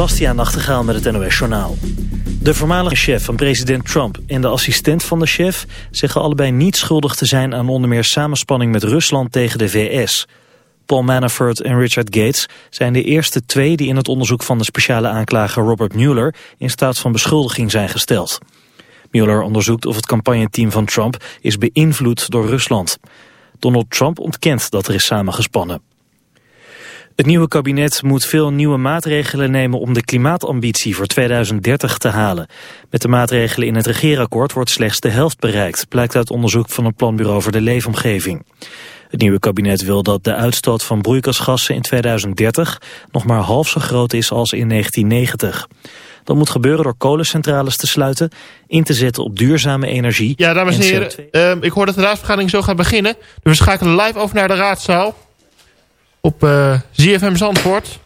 Bastiaan Nachtegaal met het NOS Journaal. De voormalige chef van president Trump en de assistent van de chef... zeggen allebei niet schuldig te zijn aan onder meer samenspanning met Rusland tegen de VS. Paul Manafort en Richard Gates zijn de eerste twee... die in het onderzoek van de speciale aanklager Robert Mueller... in staat van beschuldiging zijn gesteld. Mueller onderzoekt of het campagneteam van Trump is beïnvloed door Rusland. Donald Trump ontkent dat er is samengespannen. Het nieuwe kabinet moet veel nieuwe maatregelen nemen om de klimaatambitie voor 2030 te halen. Met de maatregelen in het regeerakkoord wordt slechts de helft bereikt, blijkt uit onderzoek van het Planbureau voor de Leefomgeving. Het nieuwe kabinet wil dat de uitstoot van broeikasgassen in 2030 nog maar half zo groot is als in 1990. Dat moet gebeuren door kolencentrales te sluiten, in te zetten op duurzame energie. Ja, dames en, heren, uh, ik hoor dat de raadsvergadering zo gaat beginnen. Dus we schakelen live over naar de raadzaal op uh, ZFM Zandvoort.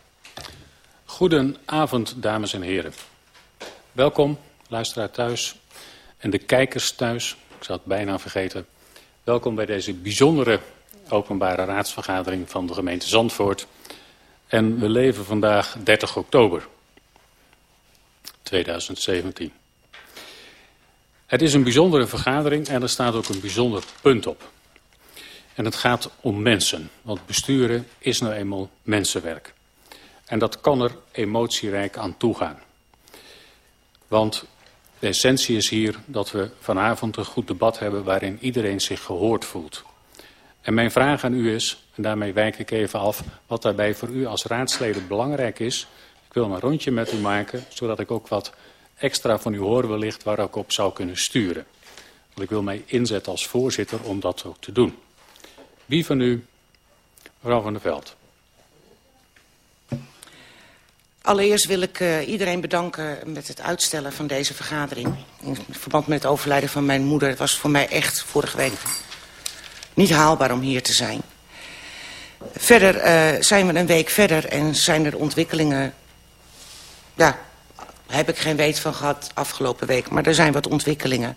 Goedenavond, dames en heren. Welkom, luisteraar thuis en de kijkers thuis. Ik zou het bijna vergeten. Welkom bij deze bijzondere openbare raadsvergadering van de gemeente Zandvoort. En we leven vandaag 30 oktober 2017. Het is een bijzondere vergadering en er staat ook een bijzonder punt op. En het gaat om mensen, want besturen is nou eenmaal mensenwerk. En dat kan er emotierijk aan toegaan. Want de essentie is hier dat we vanavond een goed debat hebben waarin iedereen zich gehoord voelt. En mijn vraag aan u is, en daarmee wijk ik even af, wat daarbij voor u als raadsleden belangrijk is. Ik wil een rondje met u maken, zodat ik ook wat extra van u hoor wellicht waar ik op zou kunnen sturen. Want ik wil mij inzetten als voorzitter om dat ook te doen. Wie van u? Mevrouw van der Veld. Allereerst wil ik uh, iedereen bedanken met het uitstellen van deze vergadering. In verband met het overlijden van mijn moeder. Het was voor mij echt vorige week niet haalbaar om hier te zijn. Verder uh, zijn we een week verder en zijn er ontwikkelingen... Ja, heb ik geen weet van gehad afgelopen week. Maar er zijn wat ontwikkelingen.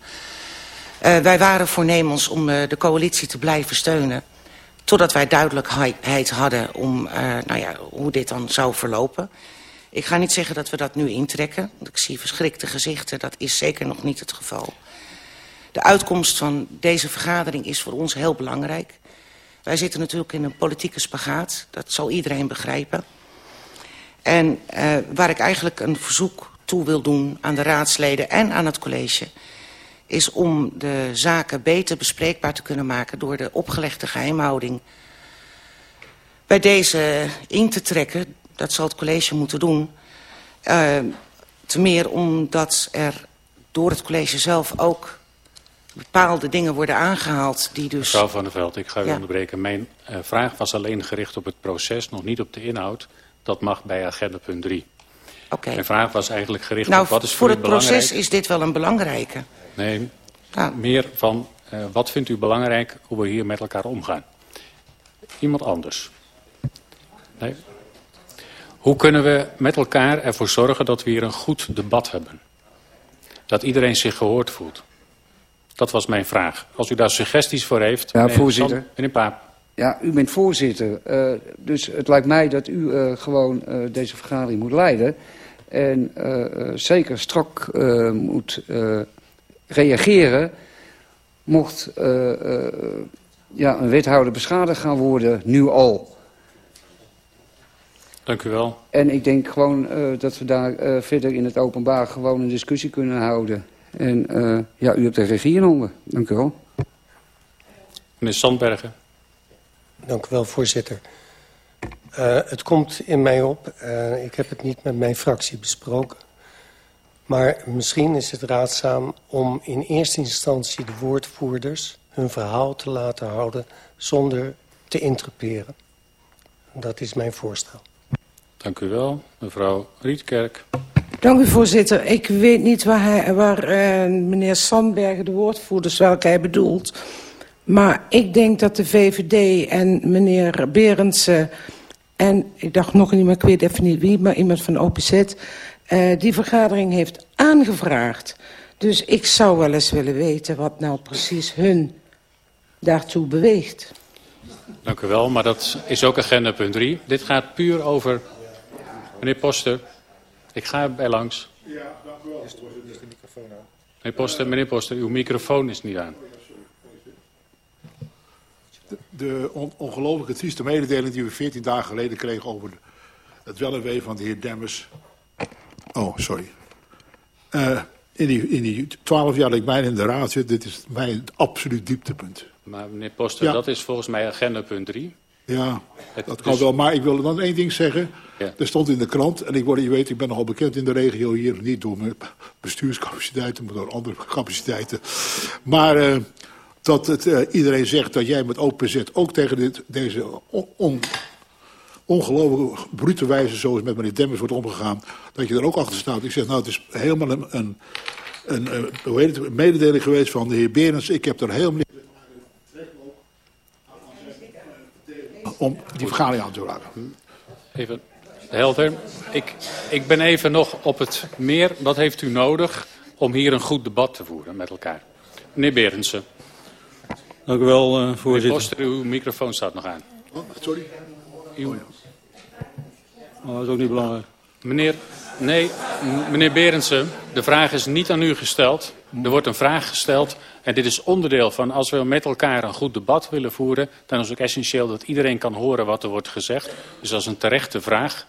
Uh, wij waren voornemens om de coalitie te blijven steunen. Totdat wij duidelijkheid hadden om uh, nou ja, hoe dit dan zou verlopen. Ik ga niet zeggen dat we dat nu intrekken. Want ik zie verschrikte gezichten. Dat is zeker nog niet het geval. De uitkomst van deze vergadering is voor ons heel belangrijk. Wij zitten natuurlijk in een politieke spagaat. Dat zal iedereen begrijpen. En uh, waar ik eigenlijk een verzoek toe wil doen aan de raadsleden en aan het college is om de zaken beter bespreekbaar te kunnen maken... door de opgelegde geheimhouding bij deze in te trekken. Dat zal het college moeten doen. Uh, te meer omdat er door het college zelf ook bepaalde dingen worden aangehaald die dus... Mevrouw van der Veld, ik ga u ja. onderbreken. Mijn uh, vraag was alleen gericht op het proces, nog niet op de inhoud. Dat mag bij agenda punt 3. Okay. Mijn vraag was eigenlijk gericht nou, op wat is voor, voor het belangrijk... proces is dit wel een belangrijke. Nee, ah. meer van uh, wat vindt u belangrijk hoe we hier met elkaar omgaan? Iemand anders? Nee? Hoe kunnen we met elkaar ervoor zorgen dat we hier een goed debat hebben? Dat iedereen zich gehoord voelt? Dat was mijn vraag. Als u daar suggesties voor heeft... Ja, voorzitter. Meneer Paap. Ja, u bent voorzitter. Uh, dus het lijkt mij dat u uh, gewoon uh, deze vergadering moet leiden. En zeker strak moet reageren... mocht ja, een wethouder beschadigd gaan worden, nu al. Dank u wel. En ik denk gewoon dat we daar verder in het openbaar gewoon een discussie kunnen houden. En ja, u hebt de regie in handen. Dank u wel. Meneer Sandbergen. Dank u wel, voorzitter. Uh, het komt in mij op, uh, ik heb het niet met mijn fractie besproken... maar misschien is het raadzaam om in eerste instantie de woordvoerders... hun verhaal te laten houden zonder te interperen. Dat is mijn voorstel. Dank u wel, mevrouw Rietkerk. Dank u, voorzitter. Ik weet niet waar, hij, waar uh, meneer Sandbergen de woordvoerders welke hij bedoelt... Maar ik denk dat de VVD en meneer Berendsen... en ik dacht nog iemand, ik weet even niet wie... maar iemand van OPZ, uh, die vergadering heeft aangevraagd. Dus ik zou wel eens willen weten wat nou precies hun daartoe beweegt. Dank u wel, maar dat is ook agenda punt 3. Dit gaat puur over... Meneer Poster, Ik ga erbij langs. Ja, dank u wel. Is de microfoon aan? Meneer Poster, meneer Poster, uw microfoon is niet aan. De, de on, ongelooflijke trieste mededeling die we 14 dagen geleden kregen over het wel en wee van de heer Demmers. Oh, sorry. Uh, in die, in die 12 jaar dat ik mij in de raad zit, dit is mij het absoluut dieptepunt. Maar meneer Poster, ja. dat is volgens mij agenda punt 3. Ja, het, dat kan dus... wel. Maar ik wil dan één ding zeggen. Ja. Er stond in de krant, en ik word, je weet, ik ben nogal bekend in de regio hier. Niet door mijn bestuurscapaciteiten, maar door andere capaciteiten. Maar uh, dat het, uh, iedereen zegt dat jij met OPZ ook tegen dit, deze on, on, ongelooflijke brute wijze zoals met meneer Demmers wordt omgegaan, dat je er ook achter staat. Ik zeg, nou, het is helemaal een, een, een, een hoe heet het, mededeling geweest van de heer Berens. Ik heb er helemaal niet om die vergadering aan te raken. Even helder. Ik, ik ben even nog op het meer. Wat heeft u nodig om hier een goed debat te voeren met elkaar? Meneer Berendsen. Dank u wel, uh, voorzitter. Poster, uw microfoon staat nog aan. Oh, sorry. Uw... Oh, dat is ook niet belangrijk. Meneer, nee, meneer Berendsen, de vraag is niet aan u gesteld. Er wordt een vraag gesteld en dit is onderdeel van als we met elkaar een goed debat willen voeren... dan is het ook essentieel dat iedereen kan horen wat er wordt gezegd. Dus dat is een terechte vraag.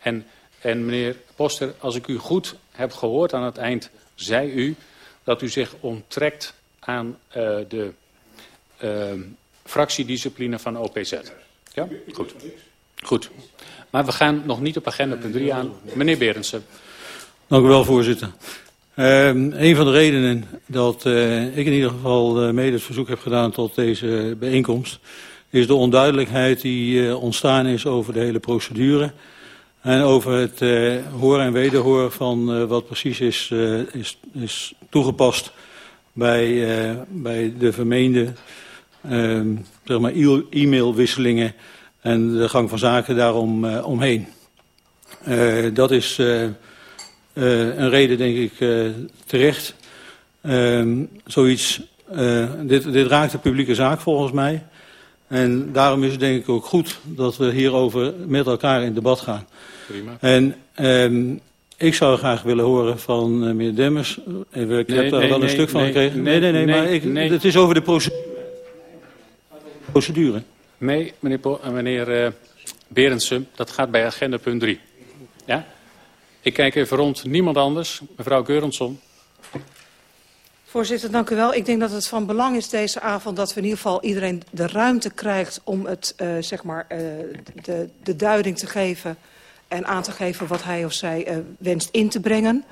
En, en meneer Poster, als ik u goed heb gehoord aan het eind, zei u dat u zich onttrekt aan uh, de uh, fractiediscipline van OPZ. Ja? Goed. Goed. Maar we gaan nog niet op agenda punt 3 aan. Meneer Berendsen. Dank u wel, voorzitter. Uh, een van de redenen dat uh, ik in ieder geval uh, mede het verzoek heb gedaan tot deze bijeenkomst... is de onduidelijkheid die uh, ontstaan is over de hele procedure... en over het horen en wederhoren van wat precies is, is, is toegepast... bij, bij de vermeende ehm, zeg maar e-mailwisselingen en de gang van zaken daarom omheen. dat is... Uh, een reden, denk ik, uh, terecht. Uh, zoiets, uh, dit, dit raakt de publieke zaak volgens mij. En daarom is het denk ik ook goed dat we hierover met elkaar in debat gaan. Prima. En um, ik zou graag willen horen van uh, meneer Demmers. Ik nee, heb daar nee, wel een nee, stuk van gekregen. Nee, nee, nee, maar ik, het is over de procedure. Nee, meneer, meneer uh, Berendsen, dat gaat bij agenda punt 3. Ja? Ik kijk even rond. Niemand anders. Mevrouw Geurensson. Voorzitter, dank u wel. Ik denk dat het van belang is deze avond dat we in ieder geval iedereen de ruimte krijgt om het, uh, zeg maar, uh, de, de duiding te geven en aan te geven wat hij of zij wenst in te brengen.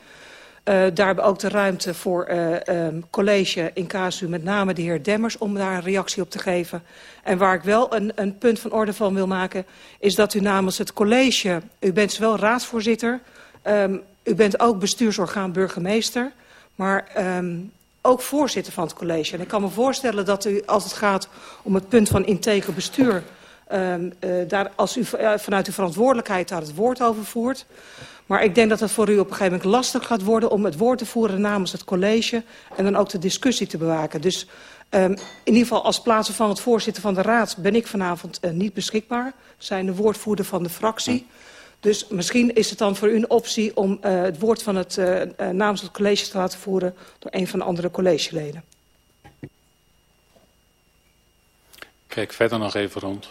Uh, daar hebben we ook de ruimte voor uh, college in casu, met name de heer Demmers, om daar een reactie op te geven. En waar ik wel een, een punt van orde van wil maken, is dat u namens het college, u bent zowel raadsvoorzitter Um, u bent ook bestuursorgaan burgemeester, maar um, ook voorzitter van het college. En ik kan me voorstellen dat u, als het gaat om het punt van integer bestuur... Uh, daar, als u vanuit uw verantwoordelijkheid daar het woord over voert. Maar ik denk dat het voor u op een gegeven moment lastig gaat worden... om het woord te voeren namens het college en dan ook de discussie te bewaken. Dus um, in ieder geval als plaatsen van het voorzitter van de raad... ben ik vanavond uh, niet beschikbaar. Zijn de woordvoerder van de fractie... Dus misschien is het dan voor u een optie om uh, het woord van het, uh, uh, namens het college te laten voeren door een van de andere collegeleden. Kijk verder nog even rond.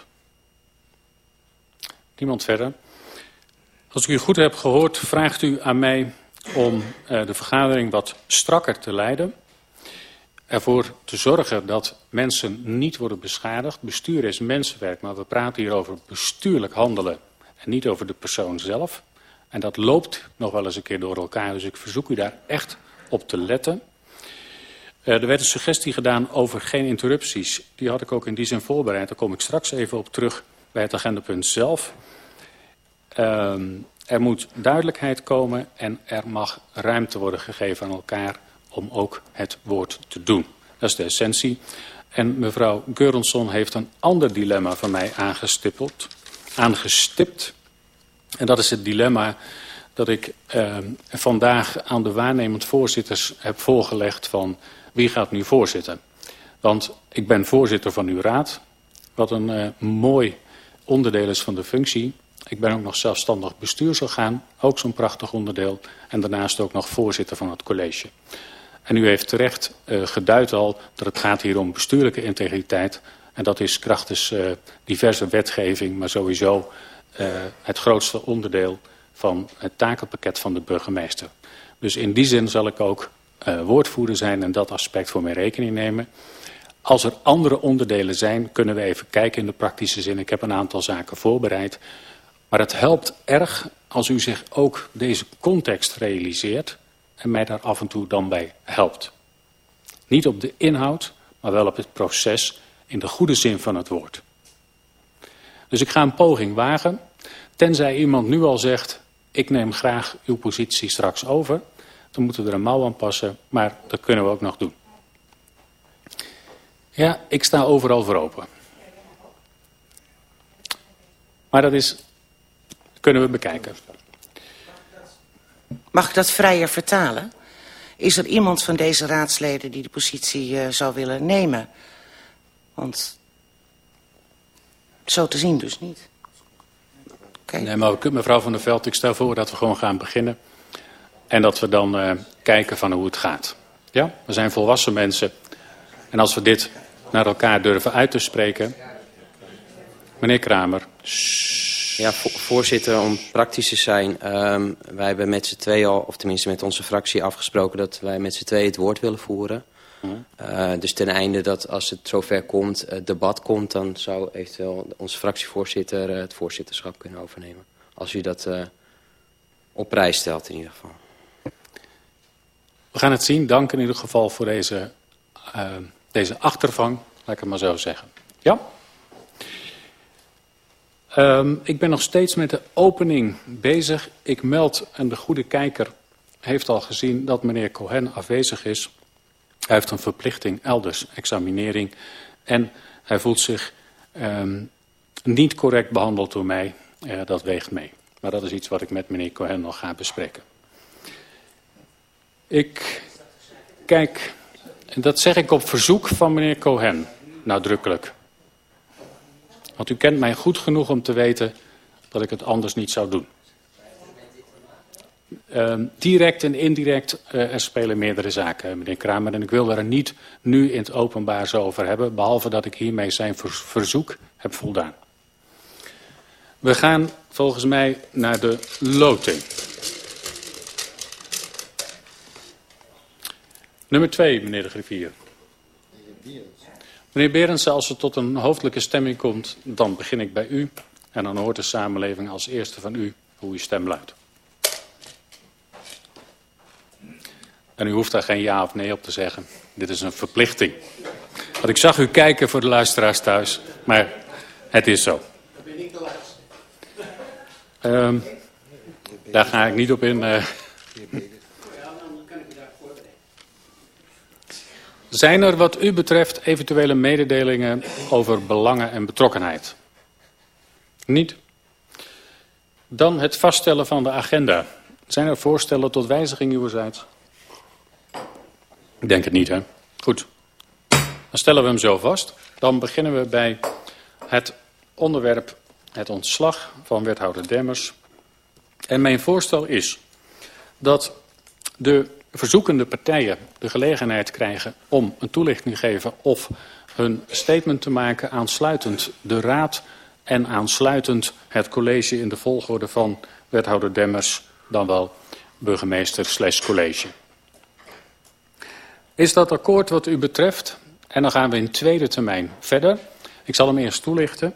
Niemand verder. Als ik u goed heb gehoord, vraagt u aan mij om de vergadering wat strakker te leiden. Ervoor te zorgen dat mensen niet worden beschadigd. Bestuur is mensenwerk, maar we praten hier over bestuurlijk handelen en niet over de persoon zelf. En dat loopt nog wel eens een keer door elkaar, dus ik verzoek u daar echt op te letten. Uh, er werd een suggestie gedaan over geen interrupties. Die had ik ook in die zin voorbereid. Daar kom ik straks even op terug bij het agendapunt zelf. Uh, er moet duidelijkheid komen en er mag ruimte worden gegeven aan elkaar om ook het woord te doen. Dat is de essentie. En mevrouw Geurensson heeft een ander dilemma van mij aangestippeld aangestipt. En dat is het dilemma dat ik uh, vandaag aan de waarnemend voorzitters heb voorgelegd van wie gaat nu voorzitten. Want ik ben voorzitter van uw raad, wat een uh, mooi onderdeel is van de functie. Ik ben ook nog zelfstandig bestuursorgaan, ook zo'n prachtig onderdeel. En daarnaast ook nog voorzitter van het college. En u heeft terecht uh, geduid al dat het gaat hier om bestuurlijke integriteit. En dat is krachtens uh, diverse wetgeving, maar sowieso uh, het grootste onderdeel van het takenpakket van de burgemeester. Dus in die zin zal ik ook woordvoerder zijn en dat aspect voor mij rekening nemen. Als er andere onderdelen zijn, kunnen we even kijken in de praktische zin. Ik heb een aantal zaken voorbereid. Maar het helpt erg als u zich ook deze context realiseert en mij daar af en toe dan bij helpt. Niet op de inhoud, maar wel op het proces in de goede zin van het woord. Dus ik ga een poging wagen, tenzij iemand nu al zegt... ik neem graag uw positie straks over... dan moeten we er een mouw aan passen, maar dat kunnen we ook nog doen. Ja, ik sta overal voor open. Maar dat is, kunnen we bekijken. Mag ik dat vrijer vertalen? Is er iemand van deze raadsleden die de positie uh, zou willen nemen? Want zo te zien dus niet. Okay. Nee, maar mevrouw van der Veld, ik stel voor dat we gewoon gaan beginnen. En dat we dan uh, kijken van hoe het gaat. Ja, we zijn volwassen mensen. En als we dit naar elkaar durven uit te spreken. Meneer Kramer. Ja, voorzitter, om praktisch te zijn. Um, wij hebben met z'n tweeën al, of tenminste met onze fractie afgesproken... dat wij met z'n tweeën het woord willen voeren. Uh, dus ten einde dat als het zover komt, het debat komt... dan zou eventueel onze fractievoorzitter uh, het voorzitterschap kunnen overnemen. Als u dat uh, op prijs stelt in ieder geval. We gaan het zien. Dank in ieder geval voor deze, deze achtervang. Laat ik het maar zo zeggen. Ja? Um, ik ben nog steeds met de opening bezig. Ik meld, en de goede kijker heeft al gezien dat meneer Cohen afwezig is... Hij heeft een verplichting elders, examinering. En hij voelt zich um, niet correct behandeld door mij. Uh, dat weegt mee. Maar dat is iets wat ik met meneer Cohen nog ga bespreken. Ik kijk, en dat zeg ik op verzoek van meneer Cohen, nadrukkelijk. Want u kent mij goed genoeg om te weten dat ik het anders niet zou doen. Uh, direct en indirect, uh, er spelen meerdere zaken, meneer Kramer. En ik wil er niet nu in het openbaar zo over hebben, behalve dat ik hiermee zijn verzoek heb voldaan. We gaan volgens mij naar de loting. Nummer twee, meneer de griffier. Meneer Berends, als het tot een hoofdelijke stemming komt, dan begin ik bij u. En dan hoort de samenleving als eerste van u hoe uw stem luidt. En u hoeft daar geen ja of nee op te zeggen. Dit is een verplichting. Want ik zag u kijken voor de luisteraars thuis, maar het is zo. Um, daar ga ik niet op in. Uh. Zijn er wat u betreft eventuele mededelingen over belangen en betrokkenheid? Niet? Dan het vaststellen van de agenda. Zijn er voorstellen tot wijziging uwerzijds? Ik denk het niet, hè? Goed. Dan stellen we hem zo vast. Dan beginnen we bij het onderwerp het ontslag van wethouder Demmers. En mijn voorstel is dat de verzoekende partijen de gelegenheid krijgen om een toelichting te geven of hun statement te maken aansluitend de raad en aansluitend het college in de volgorde van wethouder Demmers, dan wel burgemeester slash college. Is dat akkoord wat u betreft? En dan gaan we in tweede termijn verder. Ik zal hem eerst toelichten.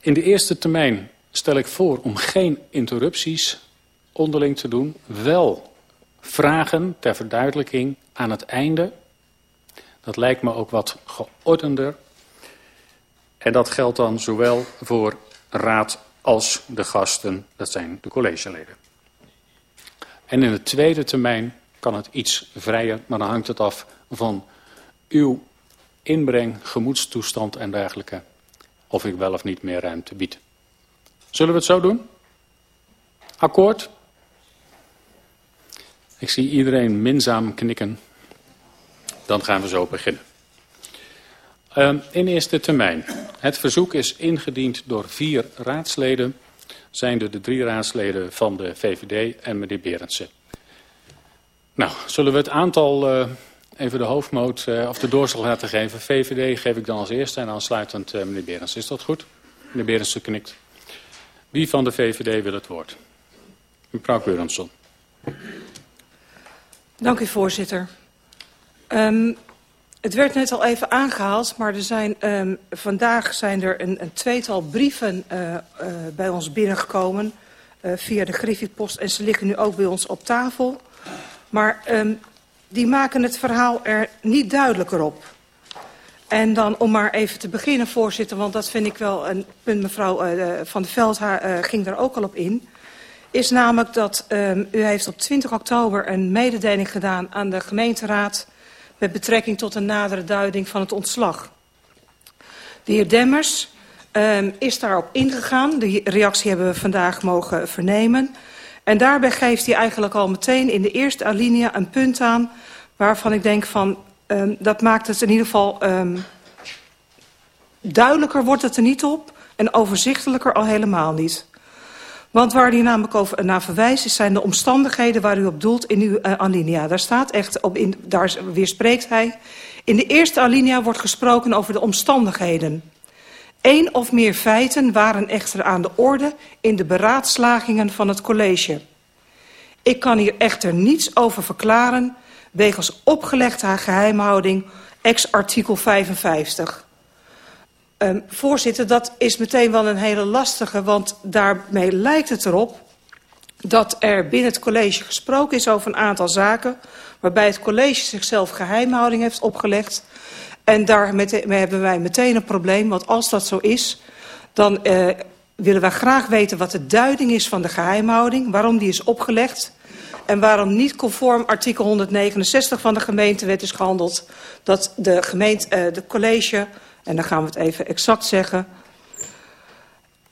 In de eerste termijn stel ik voor om geen interrupties onderling te doen. Wel vragen ter verduidelijking aan het einde. Dat lijkt me ook wat geordender. En dat geldt dan zowel voor raad als de gasten, dat zijn de collegeleden. En in de tweede termijn kan het iets vrijer, maar dan hangt het af van uw inbreng, gemoedstoestand en dergelijke. Of ik wel of niet meer ruimte bied. Zullen we het zo doen? Akkoord? Ik zie iedereen minzaam knikken. Dan gaan we zo beginnen. Uh, in eerste termijn. Het verzoek is ingediend door vier raadsleden. zijn de drie raadsleden van de VVD en meneer Berendsen. Nou, zullen we het aantal uh, even de hoofdmoot uh, of de doorslag laten geven. VVD geef ik dan als eerste en aansluitend uh, meneer Berendsen. Is dat goed? Meneer Berendsen knikt. Wie van de VVD wil het woord? Mevrouw Keurensson. Dank u, voorzitter. Um, het werd net al even aangehaald, maar er zijn, um, vandaag zijn er een, een tweetal brieven uh, uh, bij ons binnengekomen uh, via de Griffiepost en ze liggen nu ook bij ons op tafel. Maar um, die maken het verhaal er niet duidelijker op. En dan om maar even te beginnen, voorzitter, want dat vind ik wel een punt, mevrouw Van der Veld ging daar ook al op in. Is namelijk dat um, u heeft op 20 oktober een mededeling gedaan aan de gemeenteraad met betrekking tot een nadere duiding van het ontslag. De heer Demmers um, is daarop ingegaan. De reactie hebben we vandaag mogen vernemen. En daarbij geeft hij eigenlijk al meteen in de eerste alinea een punt aan... waarvan ik denk van, um, dat maakt het in ieder geval duidelijker wordt het er niet op... en overzichtelijker al helemaal niet. Want waar hij namelijk over naar verwijst, zijn de omstandigheden waar u op doelt in uw uh, alinea. Daar staat echt, op in, daar weerspreekt hij. In de eerste alinea wordt gesproken over de omstandigheden. Eén of meer feiten waren echter aan de orde in de beraadslagingen van het college. Ik kan hier echter niets over verklaren wegens opgelegde geheimhouding ex artikel 55. Um, voorzitter, dat is meteen wel een hele lastige, want daarmee lijkt het erop dat er binnen het college gesproken is over een aantal zaken... waarbij het college zichzelf geheimhouding heeft opgelegd. En daarmee hebben wij meteen een probleem, want als dat zo is... dan uh, willen wij graag weten wat de duiding is van de geheimhouding... waarom die is opgelegd en waarom niet conform artikel 169 van de gemeentewet is gehandeld... dat de, gemeente, uh, de college en dan gaan we het even exact zeggen.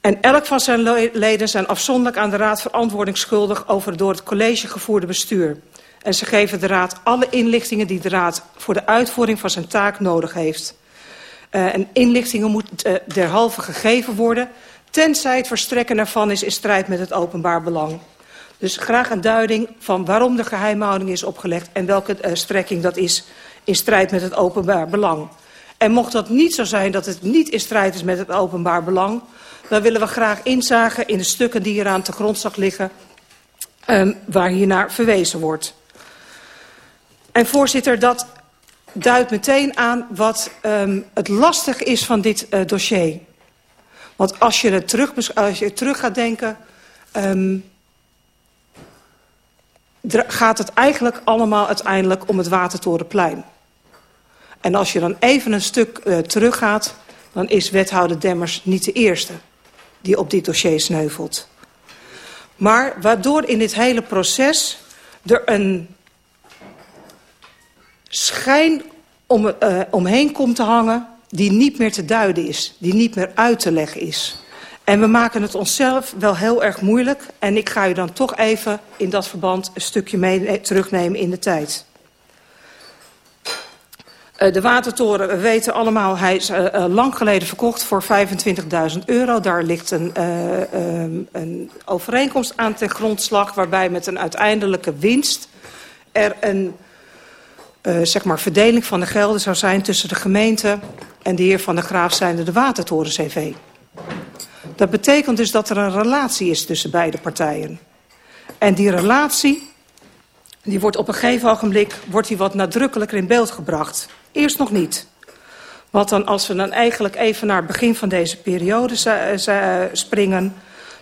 En elk van zijn leden zijn afzonderlijk aan de raad verantwoording schuldig over het door het college gevoerde bestuur. En ze geven de raad alle inlichtingen die de raad voor de uitvoering van zijn taak nodig heeft. Uh, en inlichtingen moeten uh, derhalve gegeven worden, tenzij het verstrekken ervan is in strijd met het openbaar belang. Dus graag een duiding van waarom de geheimhouding is opgelegd en welke uh, strekking dat is in strijd met het openbaar belang. En mocht dat niet zo zijn dat het niet in strijd is met het openbaar belang... dan willen we graag inzagen in de stukken die hier de grondslag liggen... Um, waar hier naar verwezen wordt. En voorzitter, dat duidt meteen aan wat um, het lastig is van dit uh, dossier. Want als je, er terug, als je terug gaat denken... Um, gaat het eigenlijk allemaal uiteindelijk om het Watertorenplein. En als je dan even een stuk uh, teruggaat, dan is wethouder Demmers niet de eerste die op dit dossier sneuvelt. Maar waardoor in dit hele proces er een schijn om, uh, omheen komt te hangen die niet meer te duiden is, die niet meer uit te leggen is. En we maken het onszelf wel heel erg moeilijk. En ik ga u dan toch even in dat verband een stukje mee terugnemen in de tijd. Uh, de watertoren, we weten allemaal, hij is uh, uh, lang geleden verkocht voor 25.000 euro. Daar ligt een, um, een overeenkomst aan ten grondslag... waarbij met een uiteindelijke winst er een zeg maar verdeling van de gelden zou zijn... tussen de gemeente en de heer Van der Graaf zijnde de Watertoren CV. Dat betekent dus dat er een relatie is tussen beide partijen. En die relatie die wordt op een gegeven ogenblik wordt die wat nadrukkelijker in beeld gebracht. Eerst nog niet. Wat dan, als we dan eigenlijk even naar het begin van deze periode springen...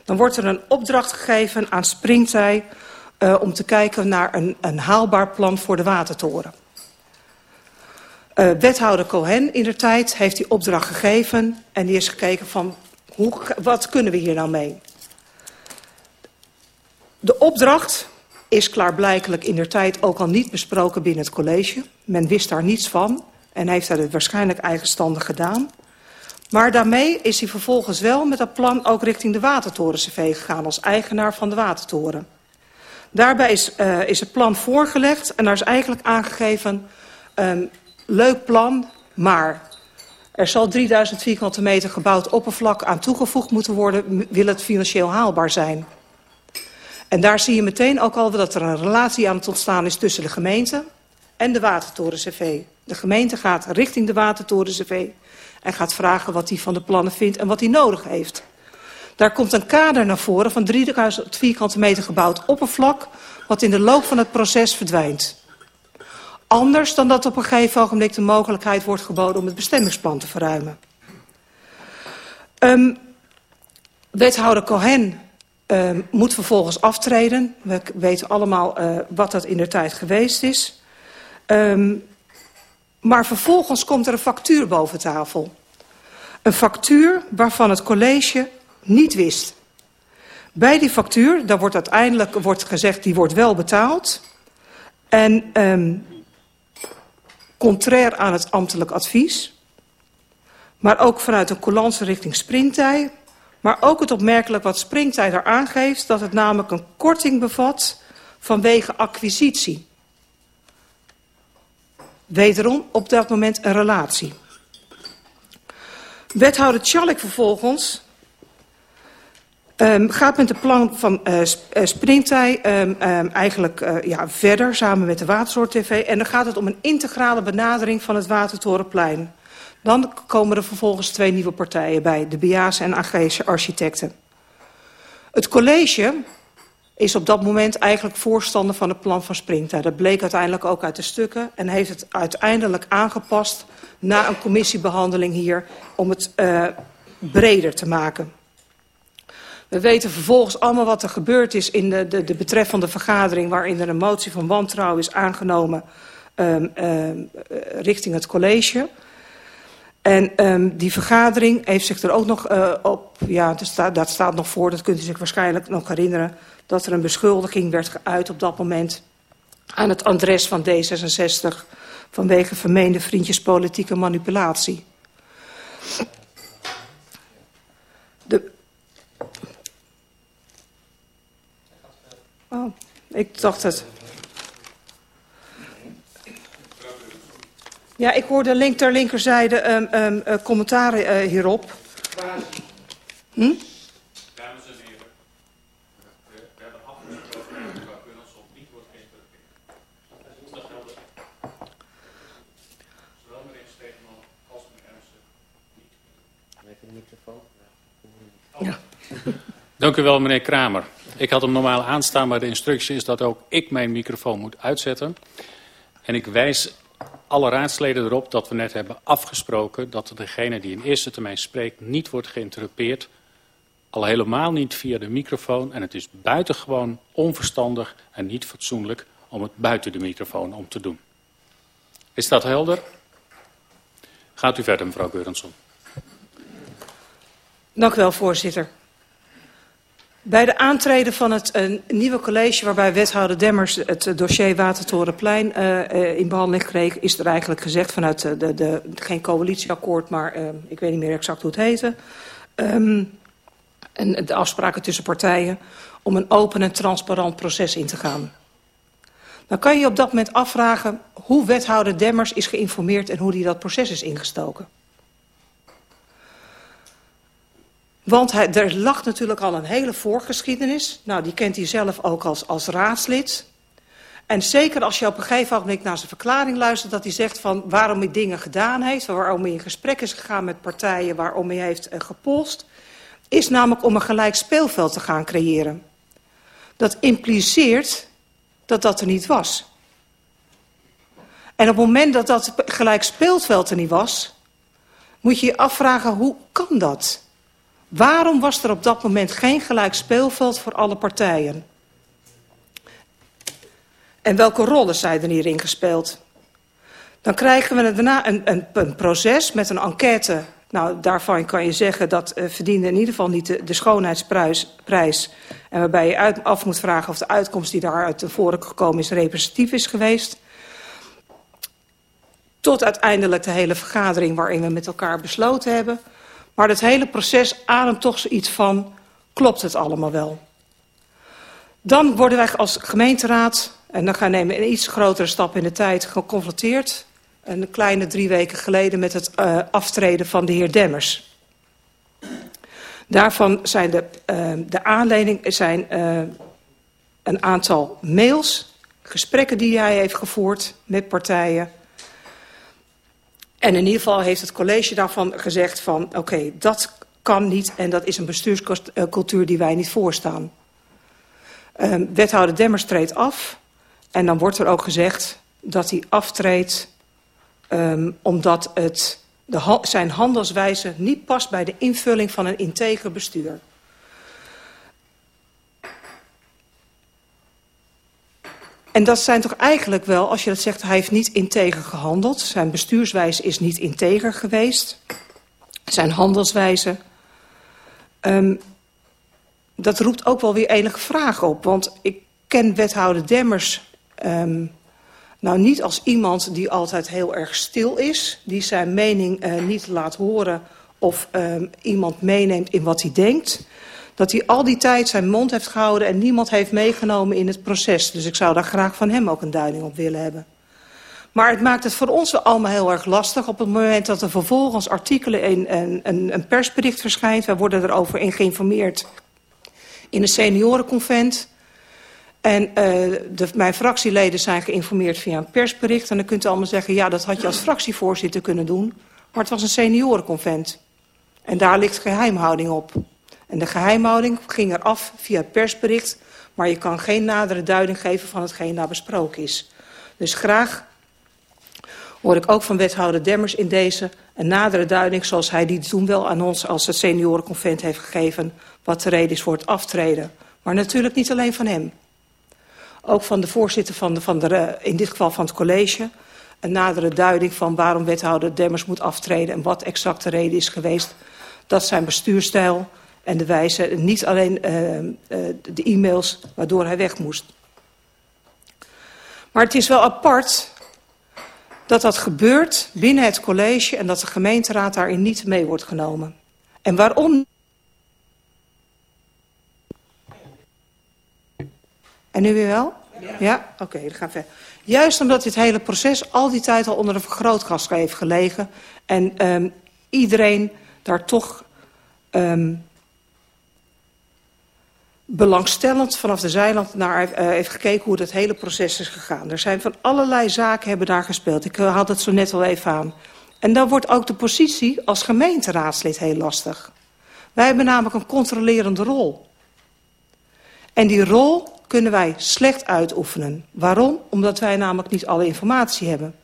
dan wordt er een opdracht gegeven aan Springtij... Uh, om te kijken naar een, een haalbaar plan voor de watertoren. Wethouder Cohen in de tijd heeft die opdracht gegeven... en die is gekeken van, hoe, wat kunnen we hier nou mee? De opdracht is klaarblijkelijk in der tijd ook al niet besproken binnen het college. Men wist daar niets van en heeft dat waarschijnlijk eigenstandig gedaan. Maar daarmee is hij vervolgens wel met dat plan ook richting de Watertoren-CV gegaan als eigenaar van de Watertoren. Daarbij is, uh, is het plan voorgelegd en daar is eigenlijk aangegeven... Um, leuk plan, maar Er zal 3000 vierkante meter gebouwd oppervlak aan toegevoegd moeten worden, wil het financieel haalbaar zijn. En daar zie je meteen ook al dat er een relatie aan het ontstaan is tussen de gemeente en de Watertoren CV. De gemeente gaat richting de Watertoren CV en gaat vragen wat hij van de plannen vindt en wat hij nodig heeft. Daar komt een kader naar voren van 3000 vierkante meter gebouwd oppervlak, wat in de loop van het proces verdwijnt. Anders dan dat op een gegeven ogenblik de mogelijkheid wordt geboden om het bestemmingsplan te verruimen. Um, wethouder Cohen um, moet vervolgens aftreden. We weten allemaal uh, wat dat in de tijd geweest is. Um, maar vervolgens komt er een factuur boven tafel. Een factuur waarvan het college niet wist. Bij die factuur, daar wordt uiteindelijk wordt gezegd, die wordt wel betaald. En um, contrair aan het ambtelijk advies. Maar ook vanuit een coulance richting springtij. Maar ook het opmerkelijk wat springtij daar aangeeft... dat het namelijk een korting bevat vanwege acquisitie. Wederom op dat moment een relatie. Wethouder Tjallik vervolgens Um, gaat met de plan van uh, Springtij um, um, eigenlijk uh, ja, verder samen met de Watersoort TV. En dan gaat het om een integrale benadering van het Watertorenplein. Dan komen er vervolgens twee nieuwe partijen bij, de BIA's en architecten. Het college is op dat moment eigenlijk voorstander van het plan van Springtij. Dat bleek uiteindelijk ook uit de stukken en heeft het uiteindelijk aangepast na een commissiebehandeling hier om het uh, breder te maken. We weten vervolgens allemaal wat er gebeurd is in de, de, de betreffende vergadering... waarin er een motie van wantrouwen is aangenomen um, richting het college. En um, die vergadering heeft zich er ook nog uh, op... Ja, staat, dat staat nog voor, dat kunt u zich waarschijnlijk nog herinneren... dat er een beschuldiging werd geuit op dat moment... aan het adres van D66 vanwege vermeende vriendjespolitieke manipulatie. De, Oh, ik dacht het. Ja, ik hoorde link ter linkerzijde um, um, uh, commentaren uh, hierop. Hm? Dames en heren, we hebben afgesproken dat mevrouw Gunnarsson niet wordt geïnterpreteerd. Dat is helder. Zowel meneer Steegman als meneer niet. Even de microfoon. Dank u wel, meneer Kramer. Ik had hem normaal aanstaan, maar de instructie is dat ook ik mijn microfoon moet uitzetten. En ik wijs alle raadsleden erop dat we net hebben afgesproken dat degene die in eerste termijn spreekt niet wordt geïnterrupeerd. Al helemaal niet via de microfoon. En het is buitengewoon onverstandig en niet fatsoenlijk om het buiten de microfoon om te doen. Is dat helder? Gaat u verder, mevrouw Geurensson. Dank u wel, voorzitter. Bij de aantreden van het uh, nieuwe college waarbij wethouder Demmers het uh, dossier Watertorenplein uh, in behandeling kreeg, is er eigenlijk gezegd vanuit de, de, geen coalitieakkoord, maar ik weet niet meer exact hoe het heette. Um, en de afspraken tussen partijen om een open en transparant proces in te gaan. Dan kan je op dat moment afvragen hoe wethouder Demmers is geïnformeerd en hoe die dat proces is ingestoken. Want hij, er lag natuurlijk al een hele voorgeschiedenis. Nou, die kent hij zelf ook als, als raadslid. En zeker als je op een gegeven moment naar zijn verklaring luistert... dat hij zegt van waarom hij dingen gedaan heeft... waarom hij in gesprek is gegaan met partijen... waarom hij heeft uh, gepolst... is namelijk om een gelijk speelveld te gaan creëren. Dat impliceert dat dat er niet was. En op het moment dat dat gelijk speelveld er niet was... moet je je afvragen, hoe kan dat? Waarom was er op dat moment geen gelijk speelveld voor alle partijen? En welke rollen zijn er hierin gespeeld? Dan krijgen we daarna een, een, proces met een enquête. Nou, daarvan kan je zeggen dat uh, verdiende in ieder geval niet de, schoonheidsprijs. Prijs, en waarbij je uit, af moet vragen of de uitkomst die daaruit naar voren gekomen is representatief is geweest. Tot uiteindelijk de hele vergadering waarin we met elkaar besloten hebben maar het hele proces ademt toch zoiets van, klopt het allemaal wel? Dan worden wij als gemeenteraad, en dan gaan we nemen een iets grotere stap in de tijd, geconfronteerd Een kleine drie weken geleden met het uh, aftreden van de heer Demmers. Daarvan zijn de, uh, de aanleiding zijn, uh, een aantal mails, gesprekken die hij heeft gevoerd met partijen. En in ieder geval heeft het college daarvan gezegd van oké, dat kan niet en dat is een bestuurscultuur die wij niet voorstaan. Uh, wethouder Demmers treedt af en dan wordt er ook gezegd dat hij aftreedt um, omdat het de zijn handelswijze niet past bij de invulling van een integer bestuur. En dat zijn toch eigenlijk wel, als je dat zegt, hij heeft niet integer gehandeld. Zijn bestuurswijze is niet integer geweest. Zijn handelswijze. Um, dat roept ook wel weer enige vragen op. Want ik ken wethouder Demmers um, nou niet als iemand die altijd heel erg stil is. Die zijn mening uh, niet laat horen of um, iemand meeneemt in wat hij denkt. Dat hij al die tijd zijn mond heeft gehouden en niemand heeft meegenomen in het proces. Dus ik zou daar graag van hem ook een duiding op willen hebben. Maar het maakt het voor ons allemaal heel erg lastig. Op het moment dat er vervolgens artikelen in een, een, persbericht verschijnt... wij worden erover in geïnformeerd in een seniorenconvent... En uh, de, mijn fractieleden zijn geïnformeerd via een persbericht. En dan kunt u allemaal zeggen, ja, dat had je als fractievoorzitter kunnen doen. Maar het was een seniorenconvent. En daar ligt geheimhouding op. En de geheimhouding ging eraf via persbericht. Maar je kan geen nadere duiding geven van hetgeen daar besproken is. Dus graag hoor ik ook van wethouder Demmers in deze een nadere duiding... zoals hij die toen wel aan ons als het seniorenconvent heeft gegeven... wat de reden is voor het aftreden. Maar natuurlijk niet alleen van hem. Ook van de voorzitter van de, van de, in dit geval van het college. Een nadere duiding van waarom wethouder Demmers moet aftreden... en wat exact de reden is geweest. Dat zijn bestuurstijl en de wijze. Niet alleen uh, uh, de e-mails waardoor hij weg moest. Maar het is wel apart dat dat gebeurt binnen het college... en dat de gemeenteraad daarin niet mee wordt genomen. En waarom En nu weer wel? Ja, oké, okay, dan gaan we. Juist omdat dit hele proces al die tijd al onder een vergrootglas heeft gelegen... en um, iedereen daar toch um, belangstellend vanaf de zijland naar uh, heeft gekeken... hoe dat hele proces is gegaan. Er zijn van allerlei zaken hebben daar gespeeld. Ik uh, had het zo net al even aan. En dan wordt ook de positie als gemeenteraadslid heel lastig. Wij hebben namelijk een controlerende rol. En die rol kunnen wij slecht uitoefenen. Waarom? Omdat wij namelijk niet alle informatie hebben.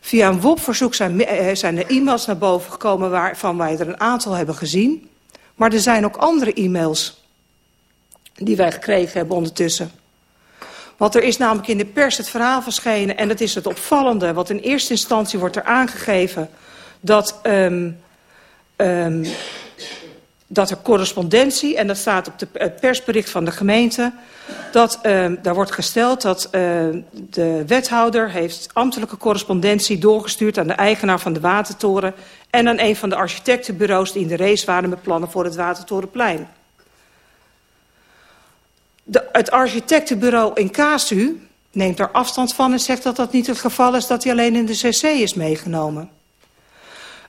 Via een WOP-verzoek zijn, eh, zijn er e-mails naar boven gekomen waarvan wij er een aantal hebben gezien. Maar er zijn ook andere e-mails die wij gekregen hebben ondertussen. Want er is namelijk in de pers het verhaal verschenen en dat is het opvallende. Want in eerste instantie wordt er aangegeven dat um, um, dat er correspondentie, en dat staat op de, het persbericht van de gemeente... dat uh, daar wordt gesteld dat de wethouder heeft ambtelijke correspondentie doorgestuurd... aan de eigenaar van de Watertoren... en aan een van de architectenbureaus die in de race waren met plannen voor het Watertorenplein. De, het architectenbureau in Casu neemt er afstand van en zegt dat dat niet het geval is... dat hij alleen in de cc is meegenomen.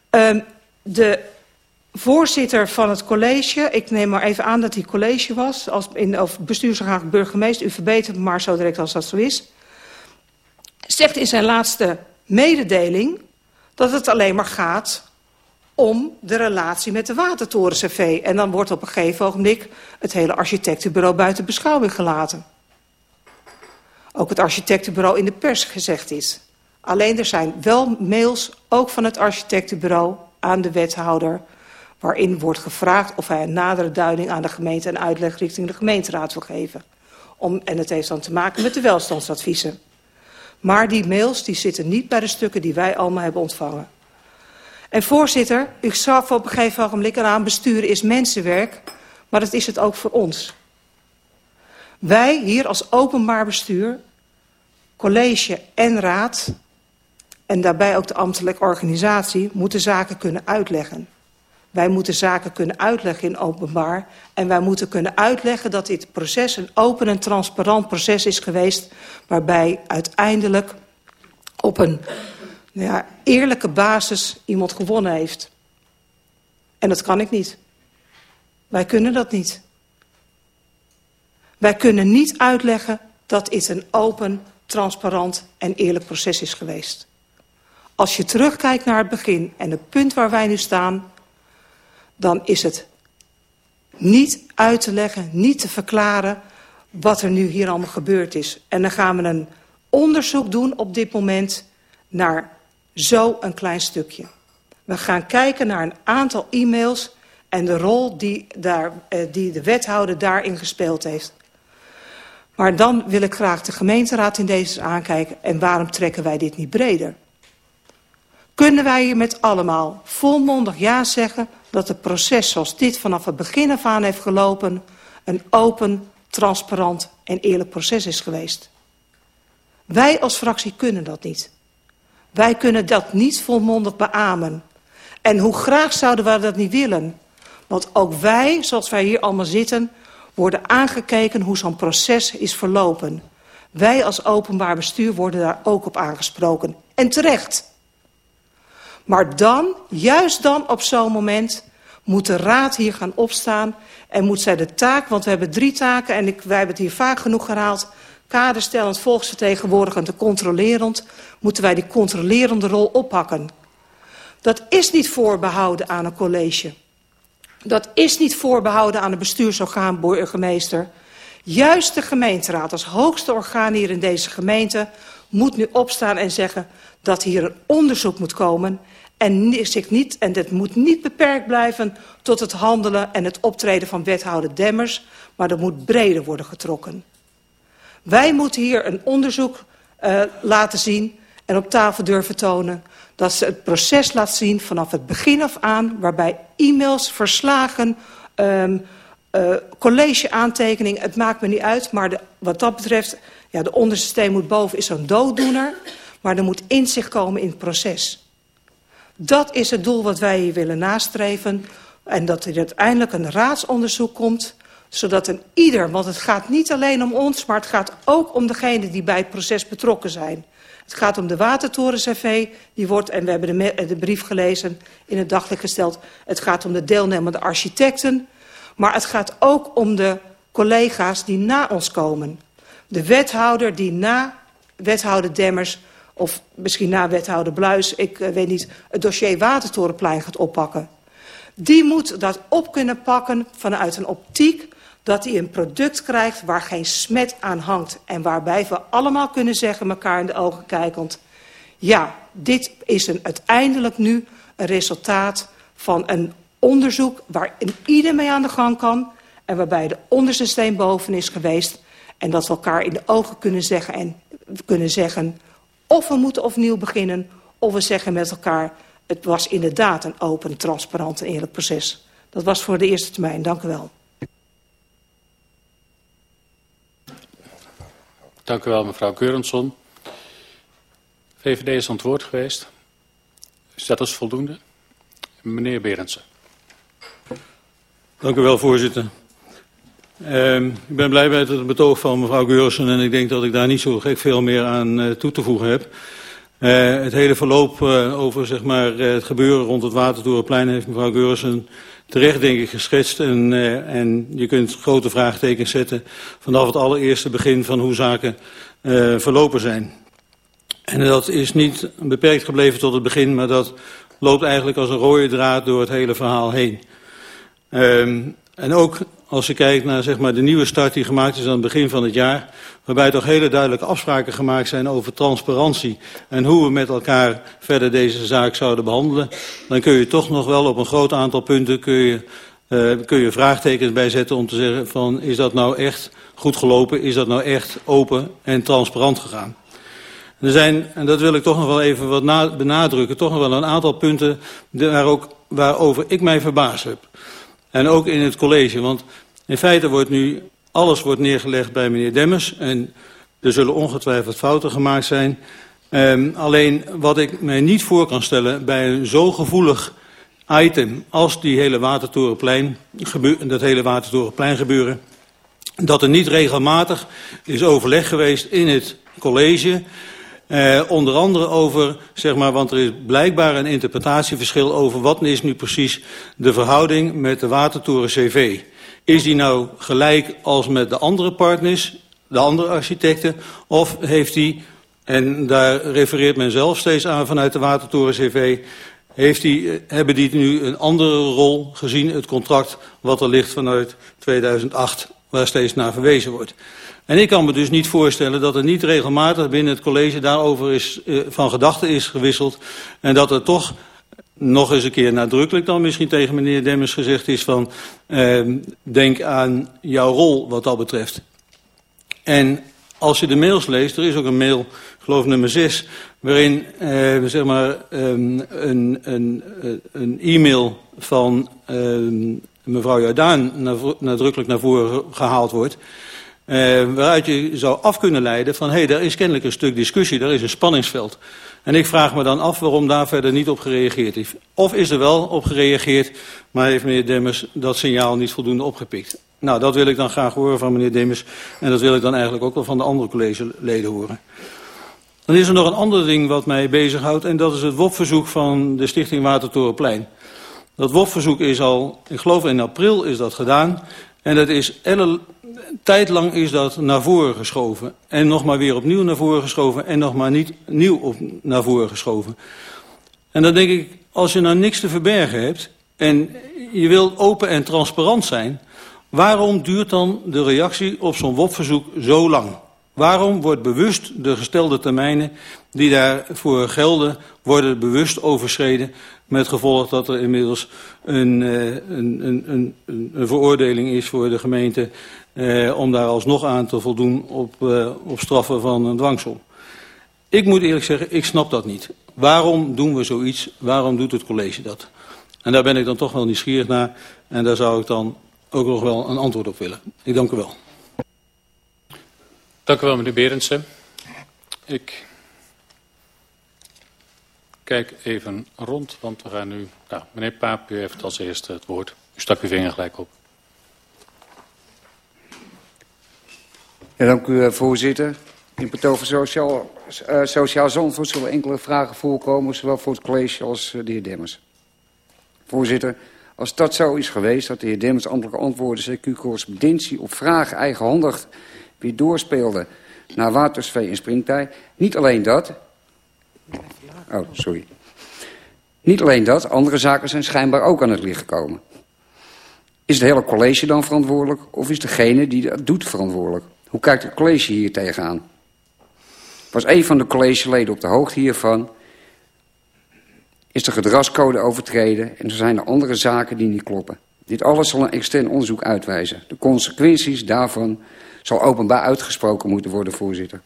Um, de voorzitter van het college, ik neem maar even aan dat hij college was, als in, of bestuursraad burgemeester, u verbetert maar zo direct als dat zo is, zegt in zijn laatste mededeling dat het alleen maar gaat om de relatie met de Watertoren CV. En dan wordt op een gegeven ogenblik het hele architectenbureau buiten beschouwing gelaten. Ook het architectenbureau in de pers gezegd is. Alleen er zijn wel mails, ook van het architectenbureau, aan de wethouder waarin wordt gevraagd of hij een nadere duiding aan de gemeente en uitleg richting de gemeenteraad wil geven. Om, en het heeft dan te maken met de welstandsadviezen. Maar die mails die zitten niet bij de stukken die wij allemaal hebben ontvangen. En voorzitter, u gaf op een gegeven ogenblik aan besturen is mensenwerk, maar dat is het ook voor ons. Wij hier als openbaar bestuur, college en raad, en daarbij ook de ambtelijke organisatie, moeten zaken kunnen uitleggen. Wij moeten zaken kunnen uitleggen in openbaar. En wij moeten kunnen uitleggen dat dit proces een open en transparant proces is geweest. Waarbij uiteindelijk op een ja, eerlijke basis iemand gewonnen heeft. En dat kan ik niet. Wij kunnen dat niet. Wij kunnen niet uitleggen dat dit een open, transparant en eerlijk proces is geweest. Als je terugkijkt naar het begin en het punt waar wij nu staan... dan is het niet uit te leggen, niet te verklaren... wat er nu hier allemaal gebeurd is. En dan gaan we een onderzoek doen op dit moment naar zo een klein stukje. We gaan kijken naar een aantal e-mails en de rol die, daar, eh, die de wethouder daarin gespeeld heeft. Maar dan wil ik graag de gemeenteraad in deze aankijken. En waarom trekken wij dit niet breder? Kunnen wij hier met allemaal volmondig ja zeggen... dat het proces zoals dit vanaf het begin af aan heeft gelopen... een open, transparant en eerlijk proces is geweest? Wij als fractie kunnen dat niet. Wij kunnen dat niet volmondig beamen. En hoe graag zouden we dat niet willen? Want ook wij, zoals wij hier allemaal zitten... worden aangekeken hoe zo'n proces is verlopen. Wij als openbaar bestuur worden daar ook op aangesproken. En terecht. Maar dan, juist dan op zo'n moment... moet de raad hier gaan opstaan en moet zij de taak... want we hebben drie taken en ik, wij hebben het hier vaak genoeg herhaald... kaderstellend, volksvertegenwoordigend en controlerend... moeten wij die controlerende rol oppakken. Dat is niet voorbehouden aan een college... Dat is niet voorbehouden aan het bestuursorgaan burgemeester. Juist de gemeenteraad als hoogste orgaan hier in deze gemeente... moet nu opstaan en zeggen dat hier een onderzoek moet komen... En, zich niet, en dit moet niet beperkt blijven tot het handelen en het optreden van wethouder Demmers... maar dat moet breder worden getrokken. Wij moeten hier een onderzoek uh, laten zien en op tafel durven tonen dat ze het proces laat zien vanaf het begin af aan... waarbij e-mails, verslagen, um, uh, college-aantekeningen... het maakt me niet uit, maar de, wat dat betreft... Ja, de onderste steen moet boven is een dooddoener... maar er moet inzicht komen in het proces. Dat is het doel wat wij hier willen nastreven... en dat er uiteindelijk een raadsonderzoek komt zodat een ieder, want het gaat niet alleen om ons... maar het gaat ook om degenen die bij het proces betrokken zijn... Het gaat om de Watertoren-CV. Die wordt, en we hebben de, de brief gelezen, in het daglicht gesteld. Het gaat om de deelnemende architecten. Maar het gaat ook om de collega's die na ons komen. De wethouder die na wethouder Demmers... of misschien na wethouder Bluis, ik uh, weet niet... het dossier Watertorenplein gaat oppakken. Die moet dat op kunnen pakken vanuit een optiek dat hij een product krijgt waar geen smet aan hangt. En waarbij we allemaal kunnen zeggen, elkaar in de ogen kijkend... ja, dit is een, uiteindelijk nu een resultaat van een onderzoek... waar ieder mee aan de gang kan... en waarbij de onderste steen boven is geweest... en dat we elkaar in de ogen kunnen zeggen, en kunnen zeggen... of we moeten opnieuw beginnen, of we zeggen met elkaar... het was inderdaad een open, transparant en eerlijk proces. Dat was voor de eerste termijn. Dank u wel. Dank u wel, mevrouw Keurensson. VVD is antwoord geweest. Is dat als voldoende? Meneer Berendsen. Dank u wel, voorzitter. Uh, ik ben blij met het betoog van mevrouw Geursen en ik denk dat ik daar niet zo gek veel meer aan uh, toe te voegen heb. Uh, het hele verloop uh, over zeg maar, het gebeuren rond het Watertorenplein heeft mevrouw Geursen terecht denk ik geschetst. En, uh, en je kunt grote vraagtekens zetten vanaf het allereerste begin van hoe zaken uh, verlopen zijn. En dat is niet beperkt gebleven tot het begin, maar dat loopt eigenlijk als een rode draad door het hele verhaal heen. Um, en ook als je kijkt naar zeg maar, de nieuwe start die gemaakt is aan het begin van het jaar... waarbij toch hele duidelijke afspraken gemaakt zijn over transparantie... en hoe we met elkaar verder deze zaak zouden behandelen... dan kun je toch nog wel op een groot aantal punten kun je, uh, kun je vraagtekens bijzetten... om te zeggen van is dat nou echt goed gelopen, is dat nou echt open en transparant gegaan. Er zijn, en dat wil ik toch nog wel even wat benadrukken... toch nog wel een aantal punten waar ook, waarover ik mij verbaasd heb... En ook in het college, want in feite wordt nu alles wordt neergelegd bij meneer Demmers. En er zullen ongetwijfeld fouten gemaakt zijn. Um, alleen wat ik mij niet voor kan stellen bij een zo gevoelig item als die hele Watertorenplein, dat hele Watertorenplein gebeuren, dat er niet regelmatig is overleg geweest in het college Eh, onder andere over, zeg maar, want er is blijkbaar een interpretatieverschil over wat is nu precies de verhouding met de Watertoren CV. Is die nou gelijk als met de andere partners, de andere architecten, of heeft die, en daar refereert men zelf steeds aan vanuit de Watertoren CV, heeft die, eh, hebben die nu een andere rol gezien het contract wat er ligt vanuit 2008, waar steeds naar verwezen wordt. En ik kan me dus niet voorstellen dat er niet regelmatig binnen het college daarover is, uh, van gedachten is gewisseld. En dat er toch nog eens een keer nadrukkelijk dan misschien tegen meneer Demmers gezegd is van... Uh, denk aan jouw rol wat dat betreft. En als je de mails leest, er is ook een mail, geloof nummer 6... waarin uh, zeg maar, um, een, een, een e-mail van uh, mevrouw Jordaan nadrukkelijk naar voren gehaald wordt... Uh, waaruit je zou af kunnen leiden van... hé, hey, daar is kennelijk een stuk discussie, daar is een spanningsveld. En ik vraag me dan af waarom daar verder niet op gereageerd is. Of is er wel op gereageerd, maar heeft meneer Demmers dat signaal niet voldoende opgepikt. Nou, dat wil ik dan graag horen van meneer Demmers. En dat wil ik dan eigenlijk ook wel van de andere collegeleden horen. Dan is er nog een ander ding wat mij bezighoudt... en dat is het WOP-verzoek van de Stichting Watertorenplein. Dat WOP-verzoek is al, ik geloof in april is dat gedaan... En dat is elle, tijdlang is dat naar voren geschoven. En nog maar weer opnieuw naar voren geschoven. En nog maar niet nieuw op, naar voren geschoven. En dan denk ik, als je nou niks te verbergen hebt... en je wilt open en transparant zijn... waarom duurt dan de reactie op zo'n WOP-verzoek zo lang? Waarom wordt bewust de gestelde termijnen die daarvoor gelden... worden bewust overschreden met gevolg dat er inmiddels een, een, een, een, een veroordeling is voor de gemeente... Eh, om daar alsnog aan te voldoen op, uh, op straffen van een dwangsom. Ik moet eerlijk zeggen, ik snap dat niet. Waarom doen we zoiets? Waarom doet het college dat? En daar ben ik dan toch wel nieuwsgierig naar. En daar zou ik dan ook nog wel een antwoord op willen. Ik dank u wel. Dank u wel, meneer Berendsen. Ik kijk even rond, want we gaan nu... Nou, meneer Paap, u heeft als eerste het woord. U stak uw vinger gelijk op. Ja, dank u, voorzitter. In het over sociaal, uh, sociaal zullen enkele vragen voorkomen... zowel voor het college als uh, de heer Demmers. Voorzitter, als dat zo is geweest... dat de heer Demmers ambtelijke antwoorden... CQ-correspondentie op vragen eigenhandig weer doorspeelde... naar Watersvee en Springtij... niet alleen dat... Oh, sorry. Niet alleen dat, andere zaken zijn schijnbaar ook aan het licht gekomen. Is het hele college dan verantwoordelijk... of is degene die dat doet verantwoordelijk? Hoe kijkt het college hier tegenaan? Was een van de collegeleden op de hoogte hiervan? Is de gedragscode overtreden en er zijn er andere zaken die niet kloppen? Dit alles zal een extern onderzoek uitwijzen. De consequenties daarvan zal openbaar uitgesproken moeten worden, voorzitter.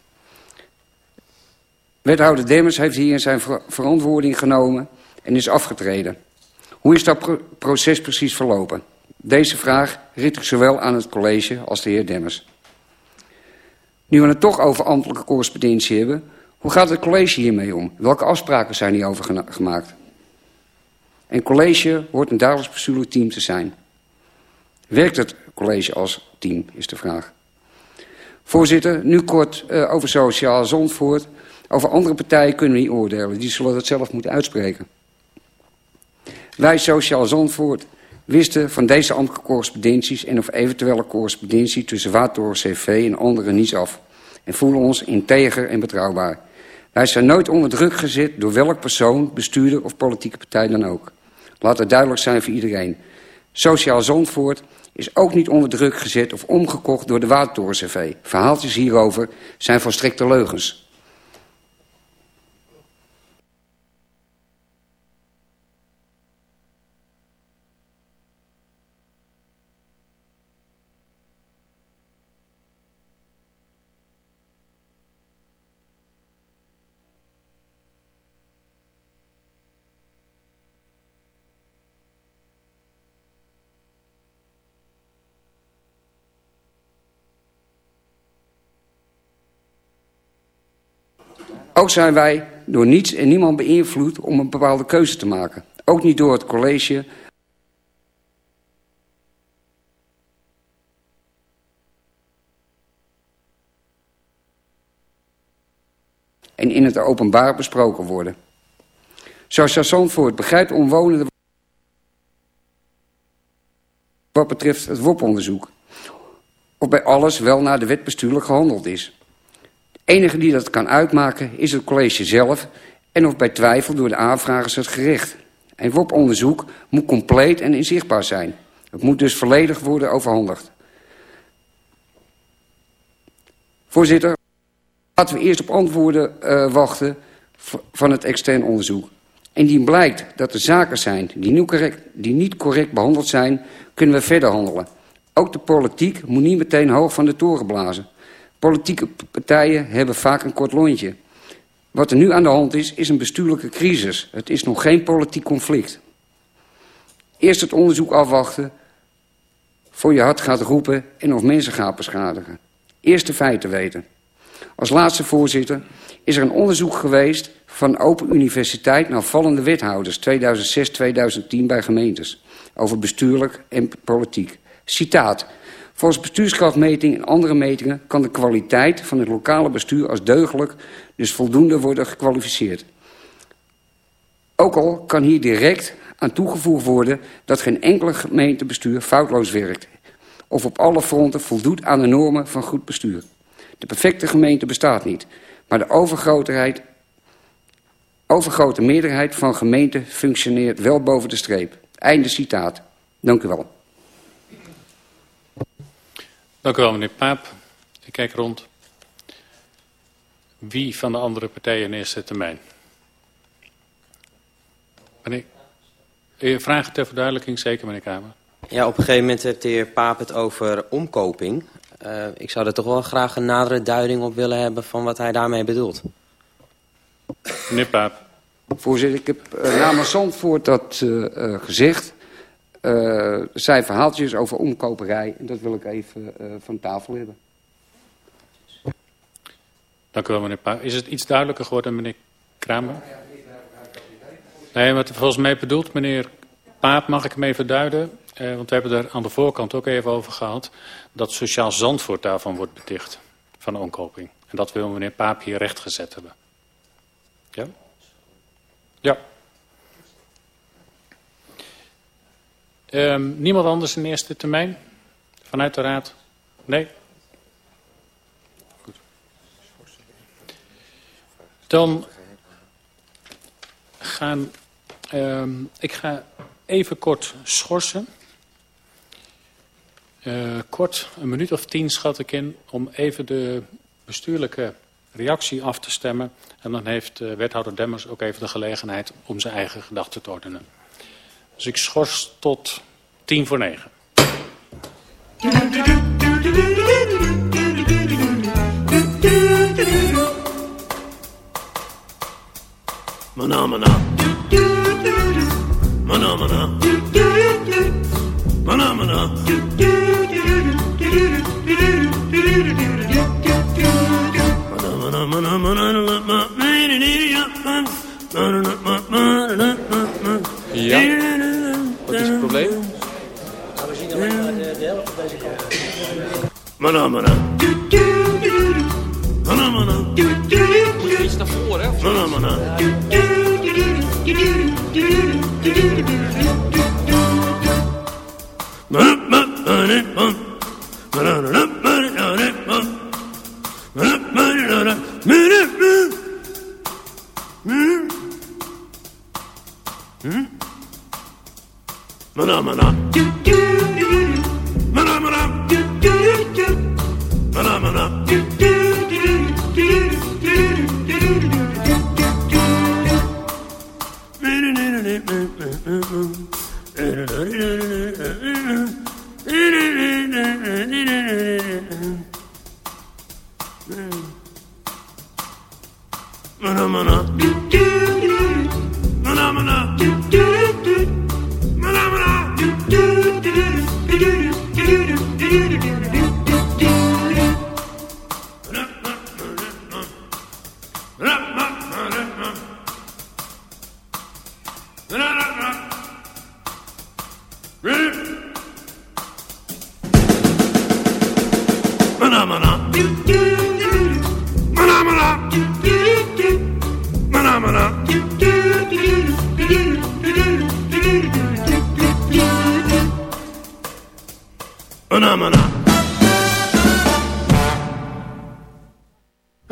Wethouder Demmers heeft hier zijn ver verantwoording genomen en is afgetreden. Hoe is dat pro proces precies verlopen? Deze vraag richt ik zowel aan het college als de heer Demmers. Nu we het toch over ambtelijke correspondentie hebben... hoe gaat het college hiermee om? Welke afspraken zijn hierover gemaakt? Een college hoort een dagelijks bestuurlijk team te zijn. Werkt het college als team, is de vraag. Voorzitter, nu kort uh, over Sociaal Zondvoort. Over andere partijen kunnen we niet oordelen. Die zullen dat zelf moeten uitspreken. Wij, Sociaal Zondvoort, wisten van deze ambtelijke correspondenties... en of eventuele correspondentie tussen Watertoren CV en anderen niets af. En voelen ons integer en betrouwbaar. Wij zijn nooit onder druk gezet door welk persoon, bestuurder of politieke partij dan ook. Laat het duidelijk zijn voor iedereen. Sociaal Zondvoort is ook niet onder druk gezet of omgekocht door de Watertoren CV. Verhaaltjes hierover zijn volstrekte leugens. Ook zijn wij door niets en niemand beïnvloed om een bepaalde keuze te maken. Ook niet door het college en in het openbaar besproken worden. Zoals Zandvoort begrijpt omwonenden wat betreft het WOP-onderzoek. Of bij alles wel naar de wet bestuurlijk gehandeld is. Enige die dat kan uitmaken is het college zelf... en of bij twijfel door de aanvragers het gerecht. Een WOP-onderzoek moet compleet en inzichtbaar zijn. Het moet dus volledig worden overhandigd. Voorzitter, laten we eerst op antwoorden uh, wachten van het extern onderzoek. Indien blijkt dat er zaken zijn die correct, die niet correct behandeld zijn... kunnen we verder handelen. Ook de politiek moet niet meteen hoog van de toren blazen. Politieke partijen hebben vaak een kort lontje. Wat er nu aan de hand is, is een bestuurlijke crisis. Het is nog geen politiek conflict. Eerst het onderzoek afwachten... voor je hart gaat roepen en of mensen gaat beschadigen. Eerst de feiten weten. Als laatste voorzitter is er een onderzoek geweest van Open Universiteit naar vallende wethouders 2006-2010 bij gemeentes over bestuurlijk en politiek. Citaat. Volgens bestuurskrachtmeting en andere metingen kan de kwaliteit van het lokale bestuur als deugdelijk dus voldoende worden gekwalificeerd. Ook al kan hier direct aan toegevoegd worden dat geen enkele gemeentebestuur foutloos werkt of op alle fronten voldoet aan de normen van goed bestuur. De perfecte gemeente bestaat niet, maar de overgrote meerderheid van gemeenten functioneert wel boven de streep. Einde citaat. Dank u wel. Dank u wel, meneer Paap. Ik kijk rond. Wie van de andere partijen in eerste termijn? Meneer, vragen ter verduidelijking, zeker meneer Kamer. Ja, op een gegeven moment heeft de heer Paap het over omkoping. Uh, ik zou er toch wel graag een nadere duiding op willen hebben van wat hij daarmee bedoelt. Meneer Paap. Voorzitter, ik heb uh, namens Zandvoort dat uh, gezegd. Er zijn verhaaltjes over omkoperij en dat wil ik even van tafel hebben. Dank u wel, meneer Paap. Is het iets duidelijker geworden, meneer Kramer? Nee, wat volgens mij bedoelt, meneer Paap, mag ik hem even duiden? Eh, want we hebben er aan de voorkant ook even over gehad... dat Sociaal Zandvoort daarvan wordt beticht, van de omkoping. En dat wil meneer Paap hier rechtgezet hebben. Ja? Ja. Um, niemand anders in eerste termijn? Vanuit de raad? Nee? Goed. Dan gaan... Um, ik ga even kort schorsen. Uh, kort, een minuut of tien schat ik in, om even de bestuurlijke reactie af te stemmen. En dan heeft uh, wethouder Demmers ook even de gelegenheid om zijn eigen gedachten te ordenen. Dus ik schors tot tien voor negen. Mana, mana. Mana, mana. Mana, mana. Ja. Christer Fåre.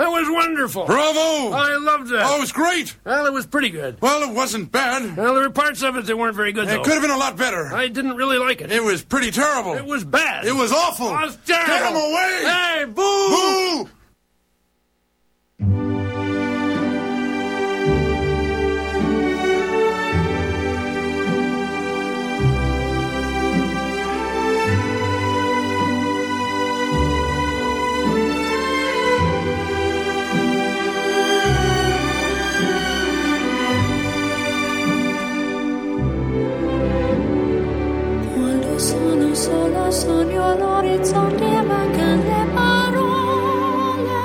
That was wonderful. Bravo! I loved that. Oh, it was great. Well, it was pretty good. Well, it wasn't bad. Well, there were parts of it that weren't very good, It though. could have been a lot better. I didn't really like it. It was pretty terrible. It was bad. It was awful. It was terrible. Get him away! Hey, boo! Boo! Sola sogno all'orizzonte mancano le parole.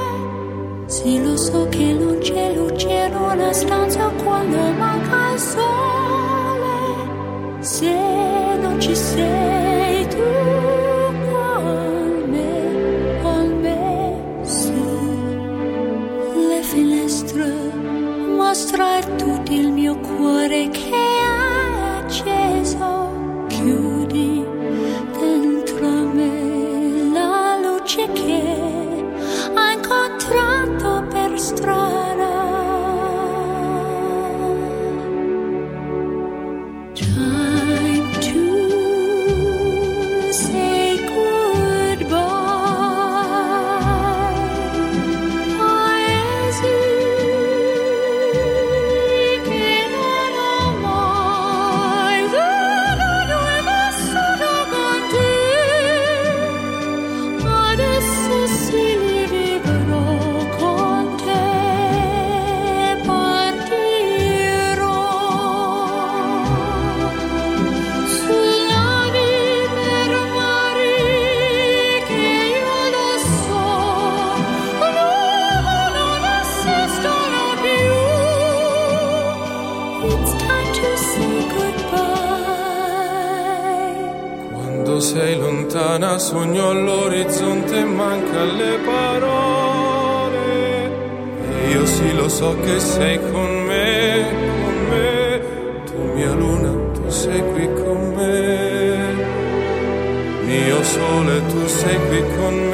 Sì, lo so che non c'è luce in una stanza quando manca il sole. Se non ci sei tu con me, con me, sì. Le finestre mostrare tutto il mio cuore che sogno all'orizzonte e manca le parole. E io sì lo so che sei con me, con me. Tu mia luna, tu sei qui con me. Mio sole, tu sei qui con me,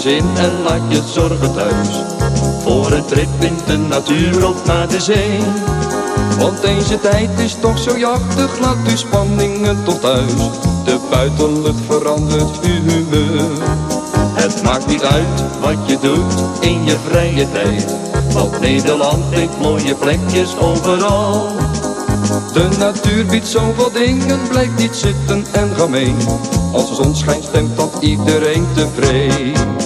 Gezin en laat je zorgen thuis. Voor een trip in de natuur of naar de zee. Want deze tijd is toch zo jachtig, laat uw spanningen tot thuis. De buitenlucht verandert uw humeur. Het maakt niet uit wat je doet in je vrije tijd. Want Nederland heeft mooie plekjes overal. De natuur biedt zoveel dingen, blijf niet zitten en ga mee. Als de zon schijnt stemt dat iedereen tevreden.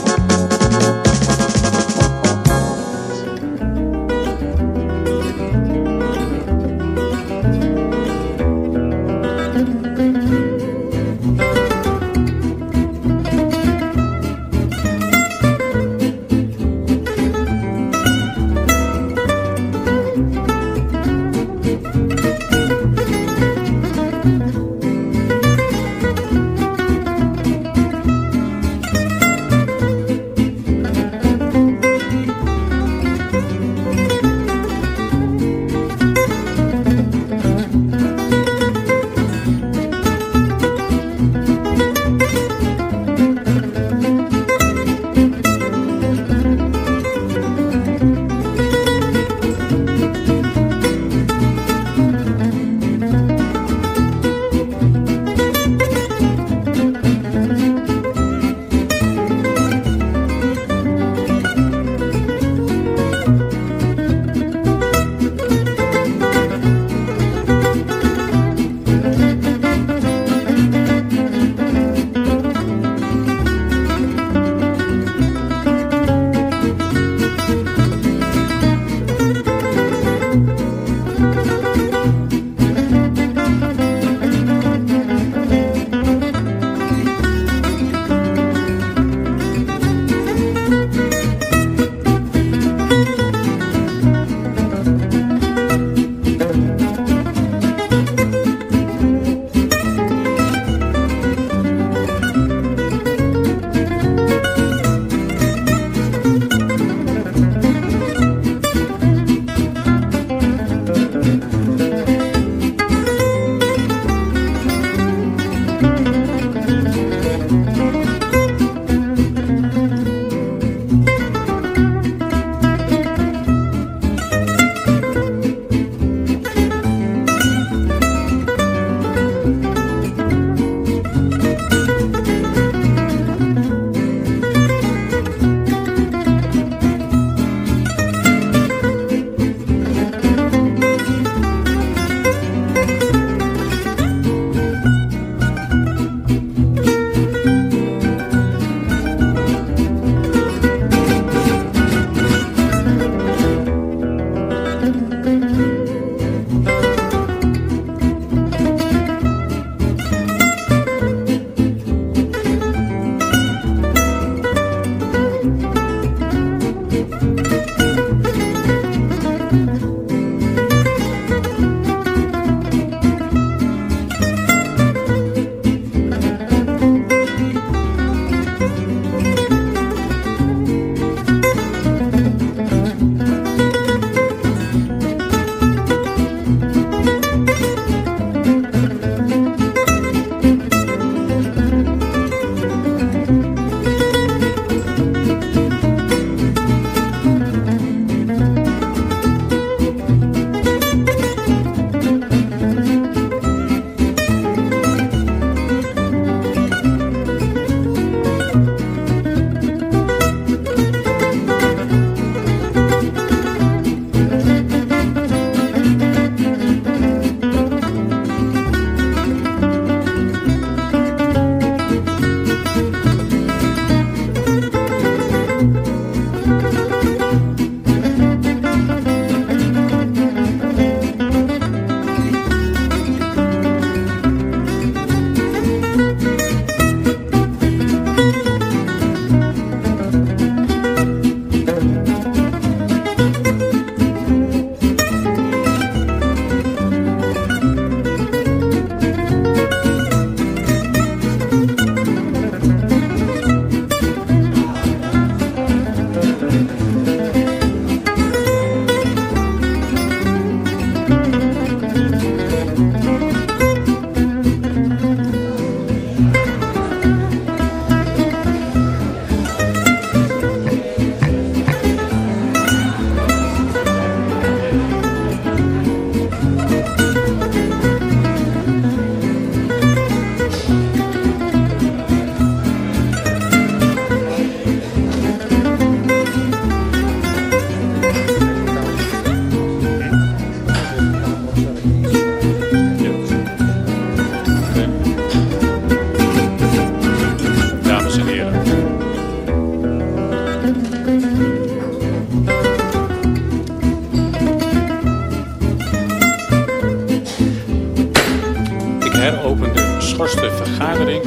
Heropen de schorste vergadering.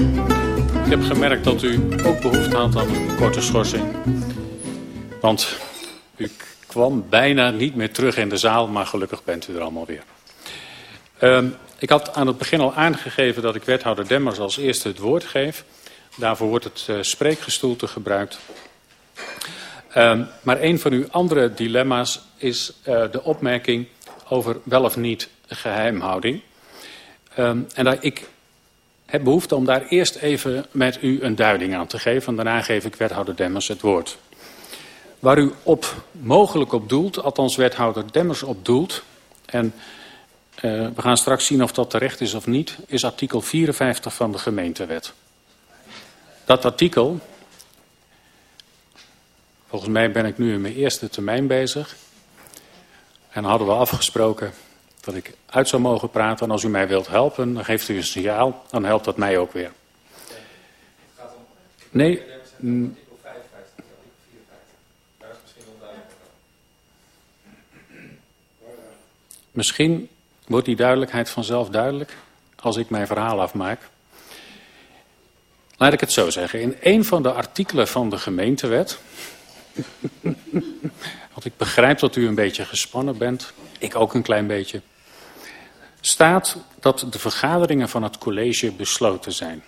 Ik heb gemerkt dat u ook behoefte had aan een korte schorsing. Want u kwam bijna niet meer terug in de zaal, maar gelukkig bent u er allemaal weer. Um, ik had aan het begin al aangegeven dat ik wethouder Demmers als eerste het woord geef. Daarvoor wordt het uh, spreekgestoelte gebruikt. Um, maar een van uw andere dilemma's is uh, de opmerking over wel of niet geheimhouding. Um, en ik heb behoefte om daar eerst even met u een duiding aan te geven. En daarna geef ik wethouder Demmers het woord. Waar u op mogelijk op doelt, althans wethouder Demmers op doelt... en uh, we gaan straks zien of dat terecht is of niet... is artikel 54 van de gemeentewet. Dat artikel... Volgens mij ben ik nu in mijn eerste termijn bezig. En hadden we afgesproken dat ik uit zou mogen praten. En als u mij wilt helpen, dan geeft u een signaal. Dan helpt dat mij ook weer. Nee. Mm, Misschien wordt die duidelijkheid vanzelf duidelijk als ik mijn verhaal afmaak. Laat ik het zo zeggen. In een van de artikelen van de gemeentewet... want ik begrijp dat u een beetje gespannen bent. Ik ook een klein beetje. Staat dat de vergaderingen van het college besloten zijn.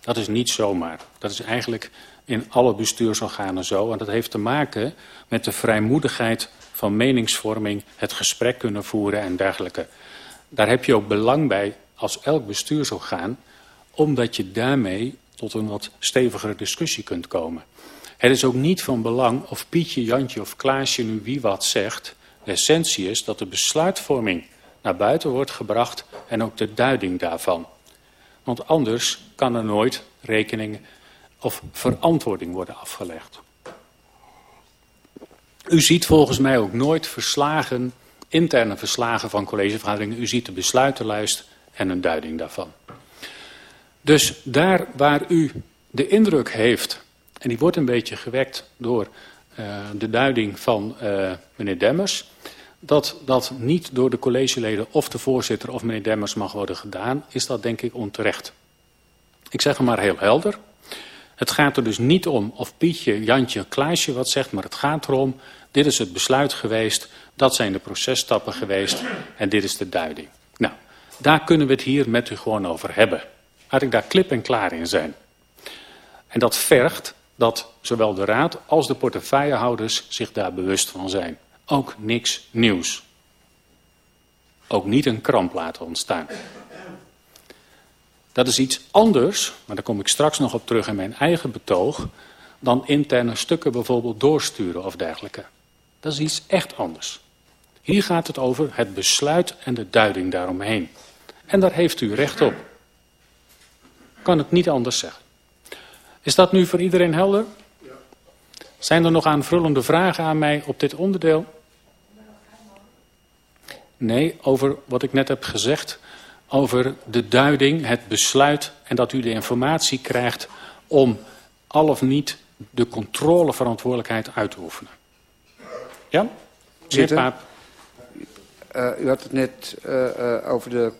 Dat is niet zomaar. Dat is eigenlijk in alle bestuursorganen zo. En dat heeft te maken met de vrijmoedigheid van meningsvorming, het gesprek kunnen voeren en dergelijke. Daar heb je ook belang bij als elk bestuursorgaan, omdat je daarmee tot een wat stevigere discussie kunt komen. Het is ook niet van belang of Pietje, Jantje of Klaasje nu wie wat zegt. De essentie is dat de besluitvorming naar buiten wordt gebracht en ook de duiding daarvan. Want anders kan er nooit rekening of verantwoording worden afgelegd. U ziet volgens mij ook nooit verslagen, interne verslagen van collegevergaderingen. U ziet de besluitenlijst en een duiding daarvan. Dus daar waar u de indruk heeft, en die wordt een beetje gewekt door uh, de duiding van uh, meneer Demmers, dat dat niet door de collegeleden of de voorzitter of meneer Demmers mag worden gedaan, is dat denk ik onterecht. Ik zeg hem maar heel helder. Het gaat er dus niet om of Pietje, Jantje, Klaasje wat zegt, maar het gaat erom, dit is het besluit geweest, dat zijn de processtappen geweest en dit is de duiding. Nou, daar kunnen we het hier met u gewoon over hebben. Laat ik daar klip en klaar in zijn. En dat vergt dat zowel de raad als de portefeuillehouders zich daar bewust van zijn. Ook niks nieuws. Ook niet een kramp laten ontstaan. Dat is iets anders, maar daar kom ik straks nog op terug in mijn eigen betoog, dan interne stukken bijvoorbeeld doorsturen of dergelijke. Dat is iets echt anders. Hier gaat het over het besluit en de duiding daaromheen. En daar heeft u recht op. Kan het niet anders zeggen. Is dat nu voor iedereen helder? Zijn er nog aanvullende vragen aan mij op dit onderdeel? Nee, over wat ik net heb gezegd. Over de duiding, het besluit en dat u de informatie krijgt om al of niet de controleverantwoordelijkheid uit te oefenen. Ja? Meneer Paap. Uh, u had het net uh, uh, over de